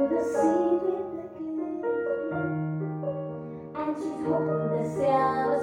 over the sea and she's hoping the sail.